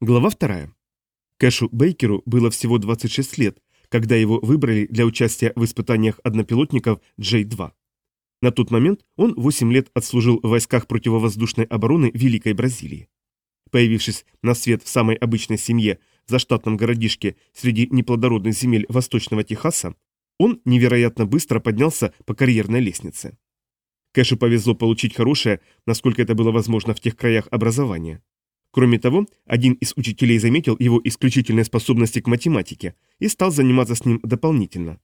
Глава вторая. Кэшу Бейкеру было всего 26 лет, когда его выбрали для участия в испытаниях однопилотников J-2. На тот момент он 8 лет отслужил в войсках противовоздушной обороны Великой Бразилии. Появившись на свет в самой обычной семье в заштатном городишке среди неплодородных земель Восточного Техаса, он невероятно быстро поднялся по карьерной лестнице. Кэшу повезло получить хорошее, насколько это было возможно в тех краях образования. Кроме того, один из учителей заметил его исключительные способности к математике и стал заниматься с ним дополнительно.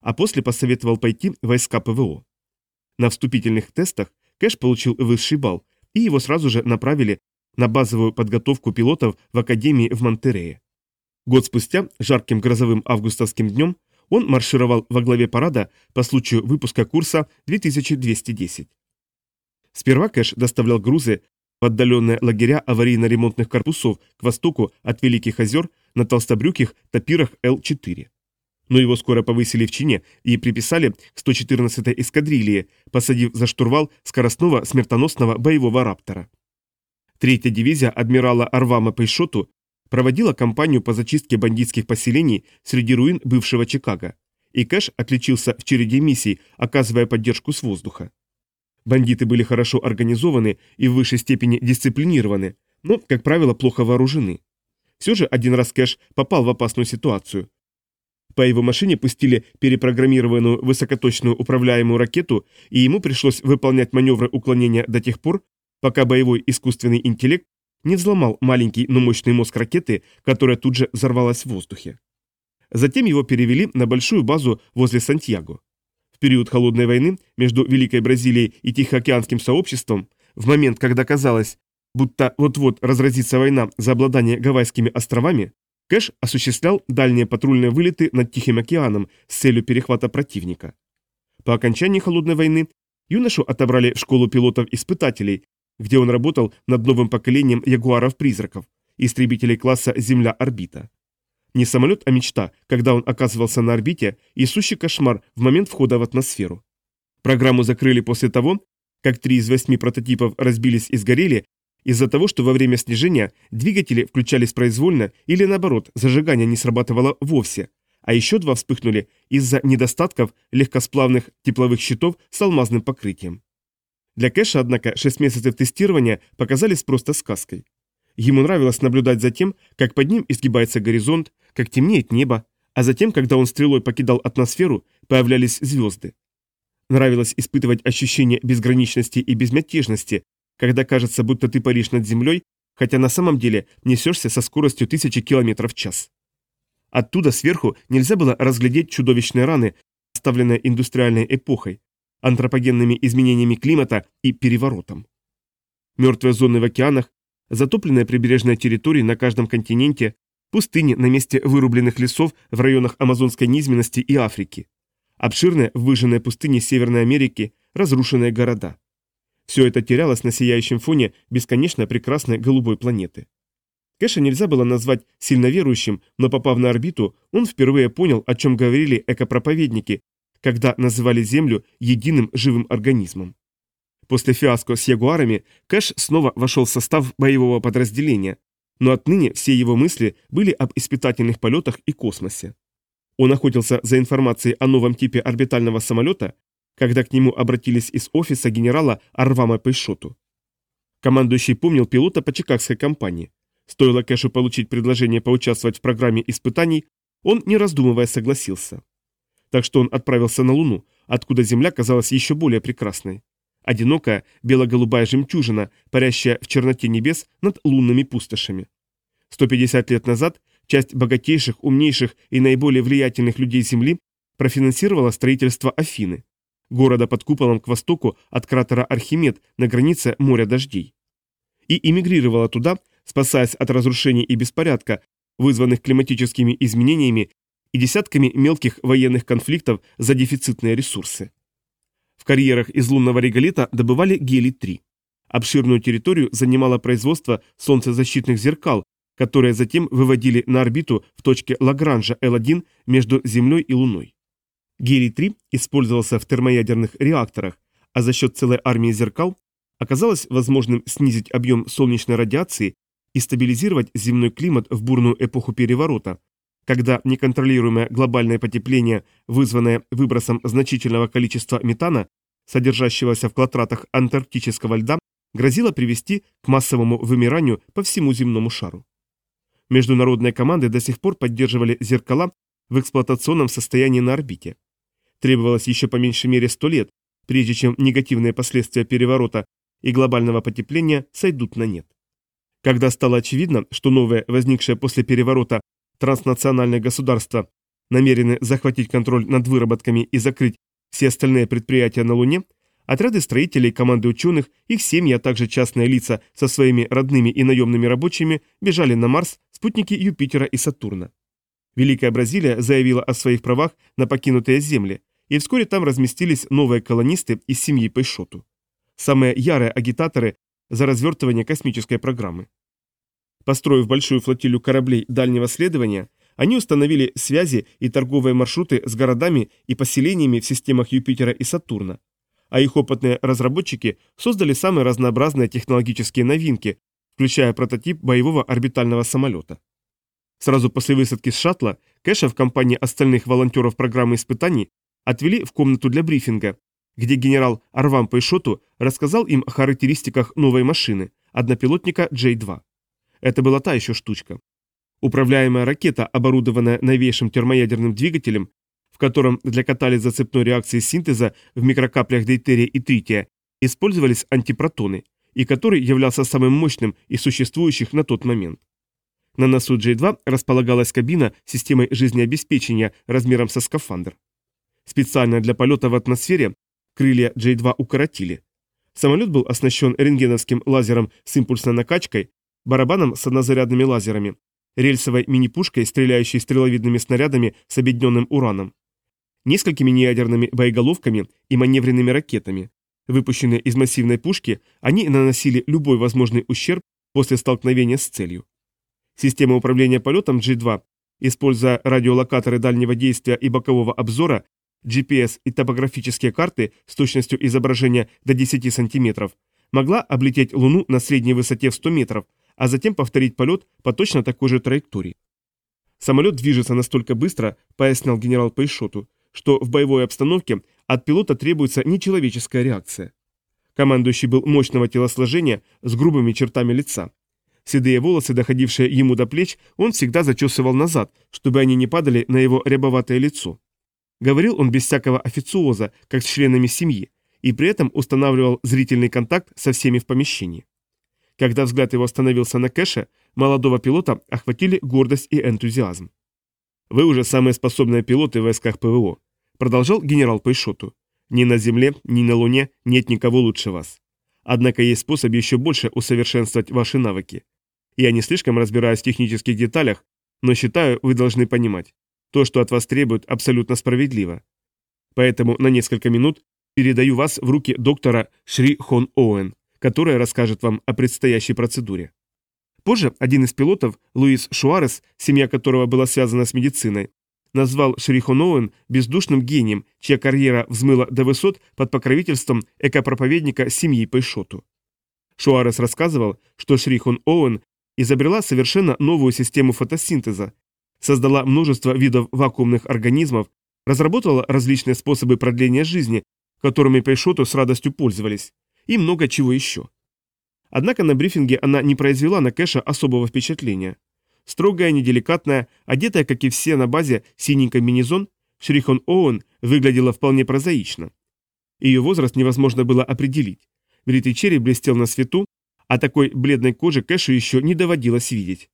А после посоветовал пойти в войска ПВО. На вступительных тестах Кэш получил высший балл, и его сразу же направили на базовую подготовку пилотов в Академии в Монтерее. Год спустя, жарким грозовым августовским днем, он маршировал во главе парада по случаю выпуска курса 2210. Сперва Кэш доставлял грузы в отдаленные лагеря аварийно-ремонтных корпусов к востоку от Великих озер на толстобрюких топирах Л-4. Но его скоро повысили в чине и приписали к 114-й эскадрилье, посадив за штурвал скоростного смертоносного боевого раптора. Третья дивизия адмирала Арвама Пейшоту проводила кампанию по зачистке бандитских поселений среди руин бывшего Чикаго, и Кэш отличился в череде миссий, оказывая поддержку с воздуха. Бандиты были хорошо организованы и в высшей степени дисциплинированы, но, как правило, плохо вооружены. Все же один раз Кэш попал в опасную ситуацию. По его машине пустили перепрограммированную высокоточную управляемую ракету, и ему пришлось выполнять маневры уклонения до тех пор, пока боевой искусственный интеллект не взломал маленький, но мощный мозг ракеты, которая тут же взорвалась в воздухе. Затем его перевели на большую базу возле Сантьяго. Период холодной войны между Великой Бразилией и Тихоокеанским сообществом, в момент, когда казалось, будто вот-вот разразится война за обладание Гавайскими островами, Кэш осуществлял дальние патрульные вылеты над Тихим океаном с целью перехвата противника. По окончании холодной войны юношу отобрали в школу пилотов-испытателей, где он работал над новым поколением ягуаров-призраков, истребителей класса Земля-орбита. Не самолет, а мечта, когда он оказывался на орбите, и сущий кошмар в момент входа в атмосферу. Программу закрыли после того, как три из восьми прототипов разбились и сгорели, из-за того, что во время снижения двигатели включались произвольно или наоборот, зажигание не срабатывало вовсе, а еще два вспыхнули из-за недостатков легкосплавных тепловых щитов с алмазным покрытием. Для Кэша, однако, 6 месяцев тестирования показались просто сказкой. Ему нравилось наблюдать за тем, как под ним изгибается горизонт, как темнеет небо, а затем, когда он стрелой покидал атмосферу, появлялись звезды. Нравилось испытывать ощущение безграничности и безмятежности, когда кажется, будто ты паришь над землей, хотя на самом деле несешься со скоростью тысячи километров в час. Оттуда сверху нельзя было разглядеть чудовищные раны, оставленные индустриальной эпохой, антропогенными изменениями климата и переворотом. Мертвые зоны в океанах, затопленные прибрежные территории на каждом континенте, пустыни на месте вырубленных лесов в районах амазонской низменности и Африки, обширные выжженные пустыни Северной Америки, разрушенные города. Все это терялось на сияющем фоне бесконечно прекрасной голубой планеты. Кэша нельзя было назвать сильно верующим, но попав на орбиту, он впервые понял, о чем говорили экопроповедники, когда называли Землю единым живым организмом. После фиаско с ягуарами Кэш снова вошел в состав боевого подразделения, но отныне все его мысли были об испытательных полетах и космосе. Он охотился за информацией о новом типе орбитального самолета, когда к нему обратились из офиса генерала Арвама Пейшоту. Командующий помнил пилота по чикагской компании. Стоило Кэшу получить предложение поучаствовать в программе испытаний, он, не раздумывая, согласился. Так что он отправился на Луну, откуда Земля казалась еще более прекрасной. Одинокая бело-голубая жемчужина, парящая в черноте небес над лунными пустошами. 150 лет назад часть богатейших, умнейших и наиболее влиятельных людей Земли профинансировала строительство Афины, города под куполом к востоку от кратера Архимед на границе моря дождей. И эмигрировала туда, спасаясь от разрушений и беспорядка, вызванных климатическими изменениями и десятками мелких военных конфликтов за дефицитные ресурсы. В карьерах из лунного реголита добывали гелий-3. Обширную территорию занимало производство солнцезащитных зеркал, которые затем выводили на орбиту в точке Лагранжа L1 между Землей и Луной. Гелий-3 использовался в термоядерных реакторах, а за счет целой армии зеркал оказалось возможным снизить объем солнечной радиации и стабилизировать земной климат в бурную эпоху переворота, когда неконтролируемое глобальное потепление, вызванное выбросом значительного количества метана, содержащегося в клотратах антарктического льда, грозило привести к массовому вымиранию по всему земному шару. Международные команды до сих пор поддерживали зеркала в эксплуатационном состоянии на орбите. Требовалось еще по меньшей мере 100 лет, прежде чем негативные последствия переворота и глобального потепления сойдут на нет. Когда стало очевидно, что новое, возникшее после переворота, транснациональное государство намерены захватить контроль над выработками и закрыть все остальные предприятия на Луне, отряды строителей, команды ученых, их семьи, а также частные лица со своими родными и наемными рабочими бежали на Марс, спутники Юпитера и Сатурна. Великая Бразилия заявила о своих правах на покинутые земли, и вскоре там разместились новые колонисты из семьи Пейшоту. Самые ярые агитаторы за развертывание космической программы. Построив большую флотилию кораблей дальнего следования, они установили связи и торговые маршруты с городами и поселениями в системах Юпитера и Сатурна, а их опытные разработчики создали самые разнообразные технологические новинки, включая прототип боевого орбитального самолета. Сразу после высадки с шаттла Кэша в компании остальных волонтеров программы испытаний отвели в комнату для брифинга, где генерал Арвам Пейшоту рассказал им о характеристиках новой машины, однопилотника J-2. Это была та еще штучка. Управляемая ракета, оборудованная новейшим термоядерным двигателем, в котором для катализа цепной реакции синтеза в микрокаплях дейтерия и трития использовались антипротоны, и который являлся самым мощным из существующих на тот момент. На носу J2 располагалась кабина с системой жизнеобеспечения размером со скафандр. Специально для полета в атмосфере крылья J2 укоротили. Самолет был оснащен рентгеновским лазером с импульсной накачкой, барабаном с однозарядными лазерами, рельсовой мини-пушкой, стреляющей стреловидными снарядами с объединенным ураном, несколькими неядерными боеголовками и маневренными ракетами. Выпущенные из массивной пушки, они наносили любой возможный ущерб после столкновения с целью. Система управления полетом G2, используя радиолокаторы дальнего действия и бокового обзора, GPS и топографические карты с точностью изображения до 10 см, могла облететь Луну на средней высоте в 100 метров, а затем повторить полет по точно такой же траектории. Самолет движется настолько быстро, пояснял генерал Пейшоту, что в боевой обстановке от пилота требуется нечеловеческая реакция. Командующий был мощного телосложения с грубыми чертами лица. Седые волосы, доходившие ему до плеч, он всегда зачесывал назад, чтобы они не падали на его рябоватое лицо. Говорил он без всякого официоза, как с членами семьи, и при этом устанавливал зрительный контакт со всеми в помещении. Когда взгляд его остановился на Кэше, молодого пилота охватили гордость и энтузиазм. «Вы уже самые способные пилоты в войсках ПВО», продолжал генерал Пейшоту. «Ни на Земле, ни на Луне нет никого лучше вас. Однако есть способ еще больше усовершенствовать ваши навыки. Я не слишком разбираюсь в технических деталях, но считаю, вы должны понимать, то, что от вас требуют, абсолютно справедливо. Поэтому на несколько минут передаю вас в руки доктора Шри Хон Оуэн, которая расскажет вам о предстоящей процедуре. Позже один из пилотов, Луис Шуарес, семья которого была связана с медициной, назвал Шрихон Оуэн бездушным гением, чья карьера взмыла до высот под покровительством экопроповедника семьи Пейшоту. Шуарес рассказывал, что Шрихон Оуэн изобрела совершенно новую систему фотосинтеза, создала множество видов вакуумных организмов, разработала различные способы продления жизни, которыми Пейшоту с радостью пользовались, и много чего еще. Однако на брифинге она не произвела на Кэша особого впечатления. Строгая, неделикатная, одетая, как и все на базе, синий комбинезон, Шрихон Оуэн выглядела вполне прозаично. Ее возраст невозможно было определить. Бритый череп блестел на свету, а такой бледной кожи Кэшу еще не доводилось видеть.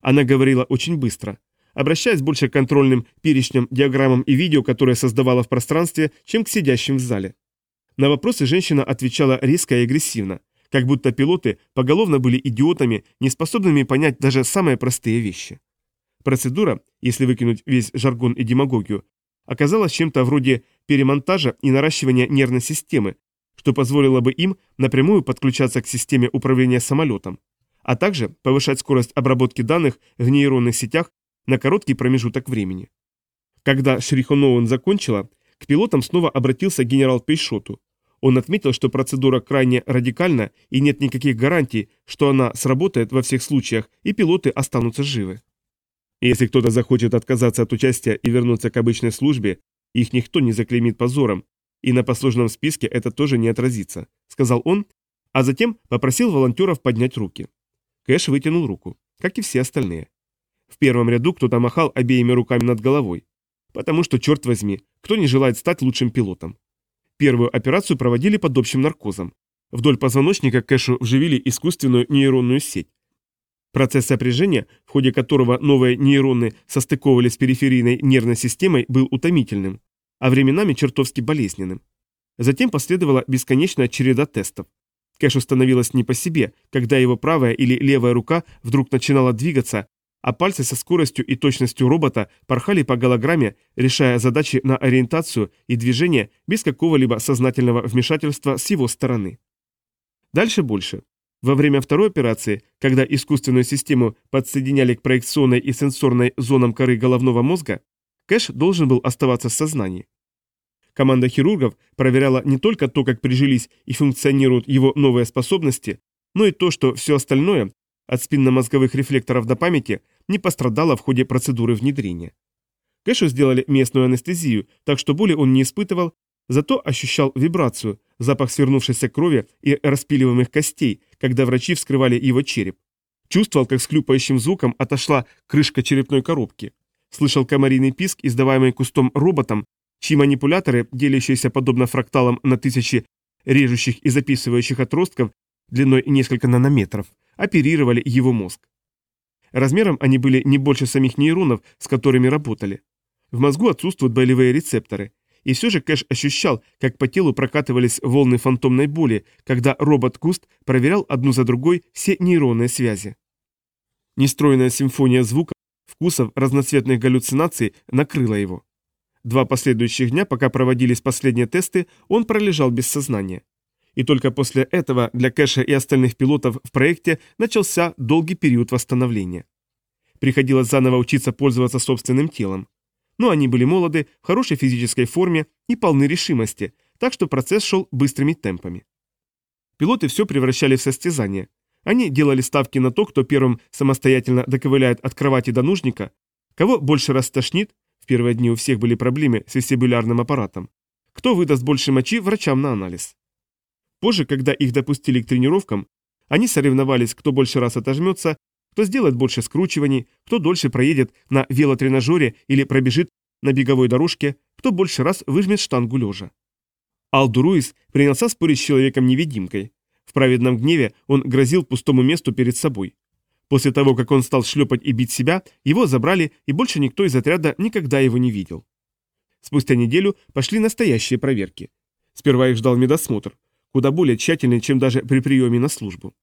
Она говорила очень быстро, обращаясь больше к контрольным перечням, диаграммам и видео, которые создавала в пространстве, чем к сидящим в зале. На вопросы женщина отвечала резко и агрессивно, как будто пилоты поголовно были идиотами, не способными понять даже самые простые вещи. Процедура, если выкинуть весь жаргон и демагогию, оказалась чем-то вроде перемонтажа и наращивания нервной системы, что позволило бы им напрямую подключаться к системе управления самолетом, а также повышать скорость обработки данных в нейронных сетях на короткий промежуток времени. Когда Шрихоноуэн закончила, к пилотам снова обратился генерал Пейшоту. Он отметил, что процедура крайне радикальна и нет никаких гарантий, что она сработает во всех случаях и пилоты останутся живы. Если кто-то захочет отказаться от участия и вернуться к обычной службе, их никто не заклеймит позором, и на послужном списке это тоже не отразится, сказал он, а затем попросил волонтеров поднять руки. Кэш вытянул руку, как и все остальные. В первом ряду кто-то махал обеими руками над головой, потому что, черт возьми, кто не желает стать лучшим пилотом? Первую операцию проводили под общим наркозом. Вдоль позвоночника Кэшу вживили искусственную нейронную сеть. Процесс сопряжения, в ходе которого новые нейроны состыковывались с периферийной нервной системой, был утомительным, а временами чертовски болезненным. Затем последовала бесконечная череда тестов. Кэшу становилось не по себе, когда его правая или левая рука вдруг начинала двигаться, а пальцы со скоростью и точностью робота порхали по голограмме, решая задачи на ориентацию и движение без какого-либо сознательного вмешательства с его стороны. Дальше больше. Во время второй операции, когда искусственную систему подсоединяли к проекционной и сенсорной зонам коры головного мозга, Кэш должен был оставаться в сознании. Команда хирургов проверяла не только то, как прижились и функционируют его новые способности, но и то, что все остальное, от спинномозговых рефлекторов до памяти, не пострадало в ходе процедуры внедрения. Кэшу сделали местную анестезию, так что боли он не испытывал, зато ощущал вибрацию, запах свернувшейся крови и распиливаемых костей, когда врачи вскрывали его череп. Чувствовал, как с хлюпающим звуком отошла крышка черепной коробки. Слышал комариный писк, издаваемый кустом роботом, чьи манипуляторы, делящиеся подобно фракталам на тысячи режущих и записывающих отростков длиной несколько нанометров, оперировали его мозг. Размером они были не больше самих нейронов, с которыми работали. В мозгу отсутствуют болевые рецепторы, и все же Кэш ощущал, как по телу прокатывались волны фантомной боли, когда робот-куст проверял одну за другой все нейронные связи. Нестроенная симфония звуков, вкусов, разноцветных галлюцинаций накрыла его. Два последующих дня, пока проводились последние тесты, он пролежал без сознания. И только после этого для Кэша и остальных пилотов в проекте начался долгий период восстановления. Приходилось заново учиться пользоваться собственным телом. Но они были молоды, в хорошей физической форме и полны решимости, так что процесс шел быстрыми темпами. Пилоты все превращали в состязание. Они делали ставки на то, кто первым самостоятельно доковыляет от кровати до нужника, кого больше раз тошнит, в первые дни у всех были проблемы с вестибулярным аппаратом, кто выдаст больше мочи врачам на анализ. Позже, когда их допустили к тренировкам, они соревновались, кто больше раз отожмется, кто сделает больше скручиваний, кто дольше проедет на велотренажере или пробежит на беговой дорожке, кто больше раз выжмет штангу лежа. Алду Руис принялся спорить с человеком-невидимкой. В праведном гневе он грозил пустому месту перед собой. После того, как он стал шлепать и бить себя, его забрали, и больше никто из отряда никогда его не видел. Спустя неделю пошли настоящие проверки. Сперва их ждал медосмотр куда более тщательный, чем даже при приеме на службу.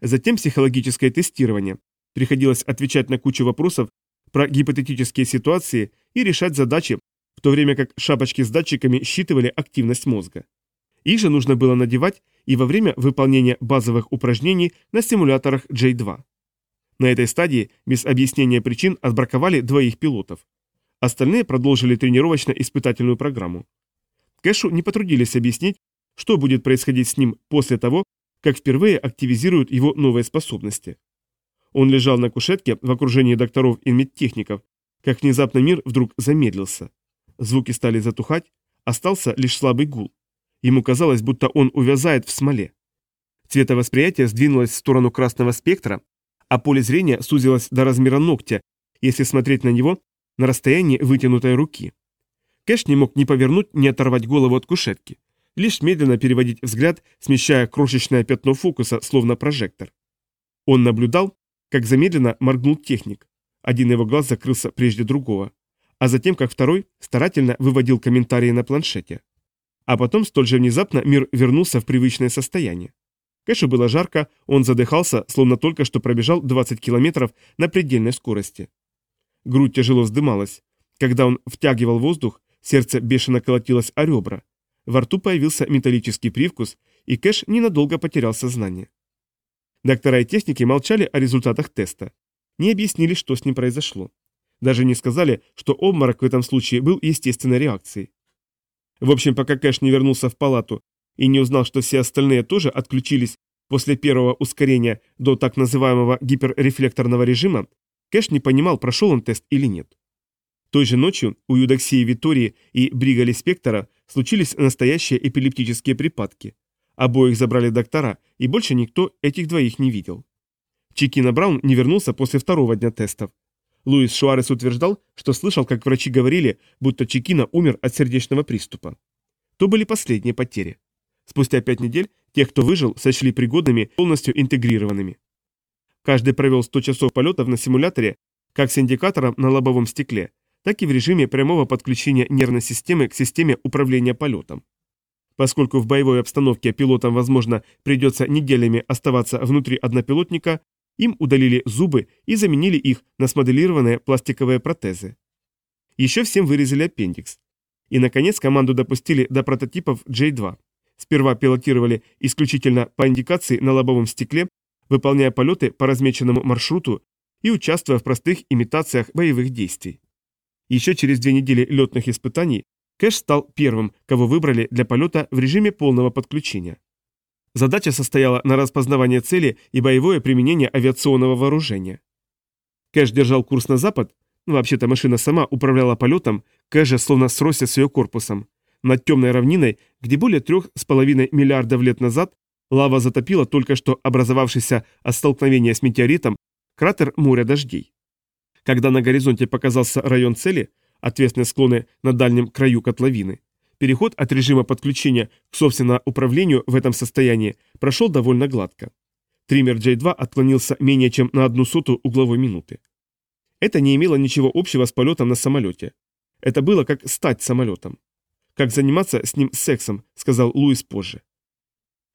Затем психологическое тестирование. Приходилось отвечать на кучу вопросов про гипотетические ситуации и решать задачи, в то время как шапочки с датчиками считывали активность мозга. Их же нужно было надевать и во время выполнения базовых упражнений на симуляторах J2. На этой стадии без объяснения причин отбраковали двоих пилотов. Остальные продолжили тренировочно-испытательную программу. Кэшу не потрудились объяснить, что будет происходить с ним после того, как впервые активизируют его новые способности. Он лежал на кушетке в окружении докторов и медтехников, как внезапно мир вдруг замедлился. Звуки стали затухать, остался лишь слабый гул. Ему казалось, будто он увязает в смоле. Цветовосприятие сдвинулось в сторону красного спектра, а поле зрения сузилось до размера ногтя, если смотреть на него на расстоянии вытянутой руки. Кэш не мог ни повернуть, ни оторвать голову от кушетки лишь медленно переводить взгляд, смещая крошечное пятно фокуса, словно прожектор. Он наблюдал, как замедленно моргнул техник. Один его глаз закрылся прежде другого, а затем, как второй, старательно выводил комментарии на планшете. А потом столь же внезапно мир вернулся в привычное состояние. Кэшу было жарко, он задыхался, словно только что пробежал 20 километров на предельной скорости. Грудь тяжело вздымалась. Когда он втягивал воздух, сердце бешено колотилось о ребра. Во рту появился металлический привкус, и Кэш ненадолго потерял сознание. Доктора и техники молчали о результатах теста. Не объяснили, что с ним произошло. Даже не сказали, что обморок в этом случае был естественной реакцией. В общем, пока Кэш не вернулся в палату и не узнал, что все остальные тоже отключились после первого ускорения до так называемого гиперрефлекторного режима, Кэш не понимал, прошел он тест или нет. Той же ночью у Юдоксии Витории и Бригали Спектора случились настоящие эпилептические припадки. Обоих забрали доктора, и больше никто этих двоих не видел. Чикина Браун не вернулся после второго дня тестов. Луис Шуарес утверждал, что слышал, как врачи говорили, будто Чикина умер от сердечного приступа. То были последние потери. Спустя пять недель тех, кто выжил, сочли пригодными, полностью интегрированными. Каждый провел 100 часов полетов на симуляторе, как с индикатором на лобовом стекле, так и в режиме прямого подключения нервной системы к системе управления полетом. Поскольку в боевой обстановке пилотам, возможно, придется неделями оставаться внутри однопилотника, им удалили зубы и заменили их на смоделированные пластиковые протезы. Еще всем вырезали аппендикс. И, наконец, команду допустили до прототипов J2. Сперва пилотировали исключительно по индикации на лобовом стекле, выполняя полеты по размеченному маршруту и участвуя в простых имитациях боевых действий. Еще через две недели летных испытаний Кэш стал первым, кого выбрали для полета в режиме полного подключения. Задача состояла на распознавание цели и боевое применение авиационного вооружения. Кэш держал курс на запад, ну, вообще-то машина сама управляла полетом, Кэш словно сросся с ее корпусом. Над темной равниной, где более трех с половиной миллиардов лет назад лава затопила только что образовавшийся от столкновения с метеоритом кратер моря дождей. Когда на горизонте показался район цели, ответственные склоны на дальнем краю котловины, переход от режима подключения к собственному управлению в этом состоянии прошел довольно гладко. Триммер J2 отклонился менее чем на одну сотую угловой минуты. Это не имело ничего общего с полетом на самолете. Это было как стать самолетом. Как заниматься с ним сексом, сказал Луис позже.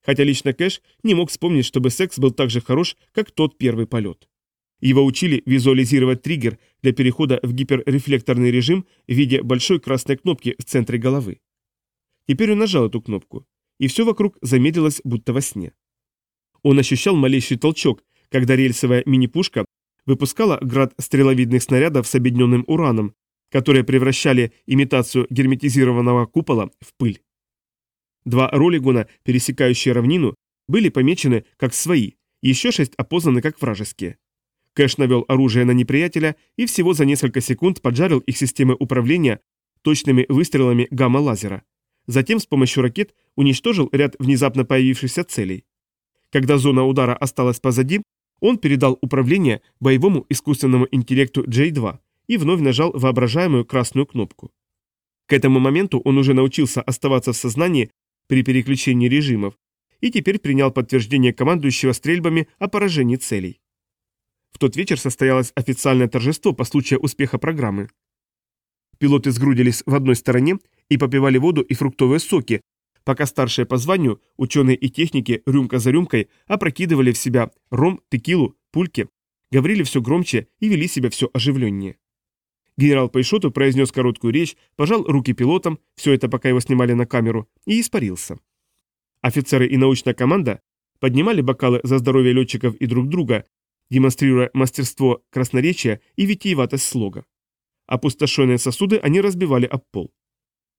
Хотя лично Кэш не мог вспомнить, чтобы секс был так же хорош, как тот первый полет. Его учили визуализировать триггер для перехода в гиперрефлекторный режим в виде большой красной кнопки в центре головы. Теперь он нажал эту кнопку, и все вокруг замедлилось, будто во сне. Он ощущал малейший толчок, когда рельсовая мини-пушка выпускала град стреловидных снарядов с объединенным ураном, которые превращали имитацию герметизированного купола в пыль. Два ролигона, пересекающие равнину, были помечены как свои, еще шесть опознаны как вражеские. Кэш навел оружие на неприятеля и всего за несколько секунд поджарил их системы управления точными выстрелами гамма-лазера. Затем с помощью ракет уничтожил ряд внезапно появившихся целей. Когда зона удара осталась позади, он передал управление боевому искусственному интеллекту J2 и вновь нажал воображаемую красную кнопку. К этому моменту он уже научился оставаться в сознании при переключении режимов и теперь принял подтверждение командующего стрельбами о поражении целей. В тот вечер состоялось официальное торжество по случаю успеха программы. Пилоты сгрудились в одной стороне и попивали воду и фруктовые соки, пока старшие по званию, ученые и техники, рюмка за рюмкой, опрокидывали в себя ром, текилу, пульки, говорили все громче и вели себя все оживленнее. Генерал Пейшоту произнес короткую речь, пожал руки пилотам, все это пока его снимали на камеру, и испарился. Офицеры и научная команда поднимали бокалы за здоровье летчиков и друг друга, демонстрируя мастерство красноречия и витиеватость слога. Опустошенные сосуды они разбивали об пол.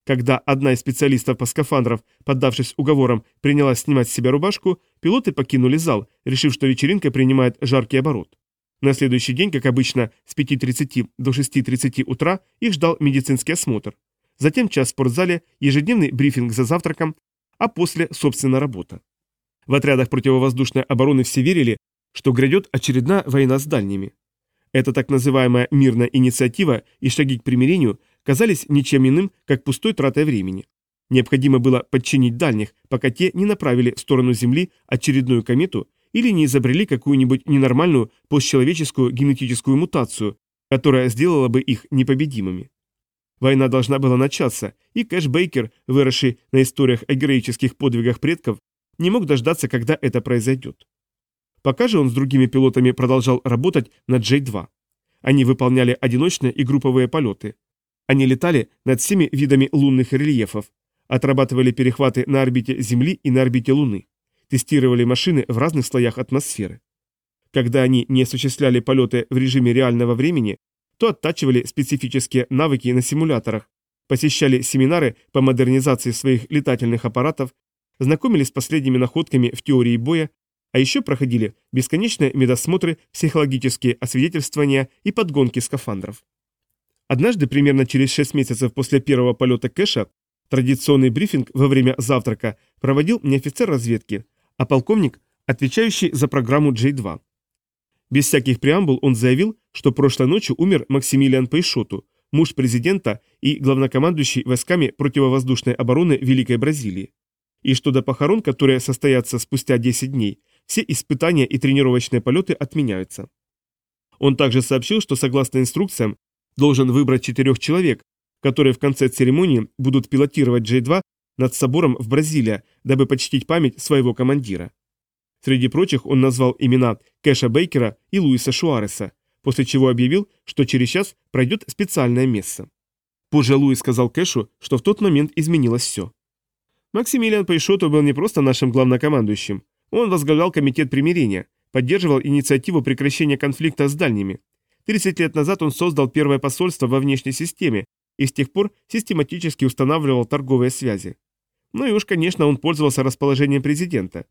Когда одна из специалистов по скафандров, поддавшись уговорам, принялась снимать с себя рубашку, пилоты покинули зал, решив, что вечеринка принимает жаркий оборот. На следующий день, как обычно, с 5.30 до 6.30 утра их ждал медицинский осмотр. Затем час в спортзале, ежедневный брифинг за завтраком, а после, собственно, работа. В отрядах противовоздушной обороны все верили, что грядет очередная война с дальними. Эта так называемая мирная инициатива и шаги к примирению казались ничем иным, как пустой тратой времени. Необходимо было подчинить дальних, пока те не направили в сторону Земли очередную комету или не изобрели какую-нибудь ненормальную постчеловеческую генетическую мутацию, которая сделала бы их непобедимыми. Война должна была начаться, и Кэш Бейкер, выросший на историях о героических подвигах предков, не мог дождаться, когда это произойдет. Пока же он с другими пилотами продолжал работать на J-2. Они выполняли одиночные и групповые полеты. Они летали над всеми видами лунных рельефов, отрабатывали перехваты на орбите Земли и на орбите Луны, тестировали машины в разных слоях атмосферы. Когда они не осуществляли полеты в режиме реального времени, то оттачивали специфические навыки на симуляторах, посещали семинары по модернизации своих летательных аппаратов, знакомились с последними находками в теории боя, а еще проходили бесконечные медосмотры, психологические освидетельствования и подгонки скафандров. Однажды, примерно через 6 месяцев после первого полета Кэша, традиционный брифинг во время завтрака проводил не офицер разведки, а полковник, отвечающий за программу J2. Без всяких преамбул он заявил, что прошлой ночью умер Максимилиан Пейшоту, муж президента и главнокомандующий войсками противовоздушной обороны Великой Бразилии, и что до похорон, которые состоятся спустя 10 дней, все испытания и тренировочные полеты отменяются. Он также сообщил, что согласно инструкциям должен выбрать четырех человек, которые в конце церемонии будут пилотировать J2 над собором в Бразилии, дабы почтить память своего командира. Среди прочих он назвал имена Кэша Бейкера и Луиса Шуареса, после чего объявил, что через час пройдет специальное место. Позже Луис сказал Кэшу, что в тот момент изменилось все. Максимилиан Пейшоту был не просто нашим главнокомандующим, он возглавлял комитет примирения, поддерживал инициативу прекращения конфликта с дальними. 30 лет назад он создал первое посольство во внешней системе и с тех пор систематически устанавливал торговые связи. Ну и уж, конечно, он пользовался расположением президента.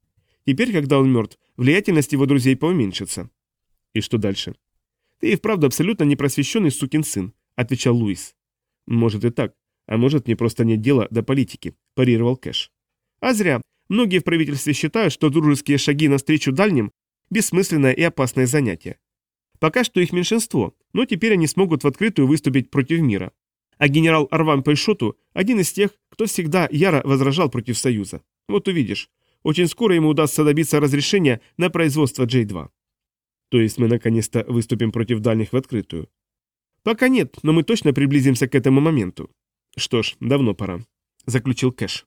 Теперь, когда он мертв, влиятельность его друзей поуменьшится. И что дальше? Ты и вправду абсолютно непросвещенный сукин сын, отвечал Луис. Может и так, а может мне просто нет дела до политики, парировал Кэш. А зря. Многие в правительстве считают, что дружеские шаги навстречу дальним – бессмысленное и опасное занятие. Пока что их меньшинство, но теперь они смогут в открытую выступить против мира. А генерал Арван Пейшоту – один из тех, кто всегда яро возражал против Союза. Вот увидишь. Очень скоро ему удастся добиться разрешения на производство J2. То есть мы наконец-то выступим против дальних в открытую. Пока нет, но мы точно приблизимся к этому моменту. Что ж, давно пора, заключил Кэш.